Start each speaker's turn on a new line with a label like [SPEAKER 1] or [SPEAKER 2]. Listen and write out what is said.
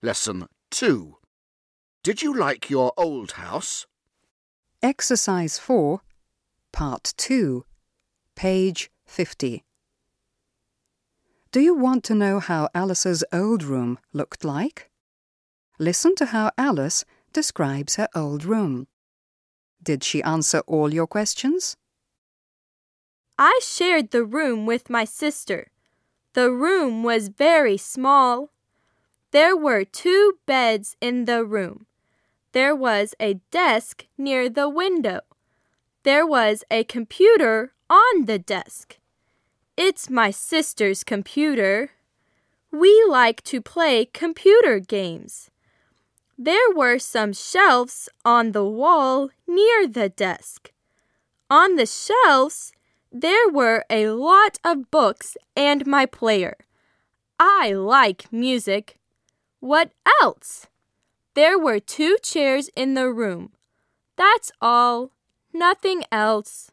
[SPEAKER 1] Lesson 2. Did you like your old house?
[SPEAKER 2] Exercise 4, Part 2, page 50. Do you want to know how Alice's old room looked like? Listen to how Alice describes her old room. Did she answer all your questions?
[SPEAKER 3] I shared the room with my sister. The room was very small. There were two beds in the room. There was a desk near the window. There was a computer on the desk. It's my sister's computer. We like to play computer games. There were some shelves on the wall near the desk. On the shelves, there were a lot of books and my player. I like music. What else? There were two chairs in the room. That's all. Nothing else.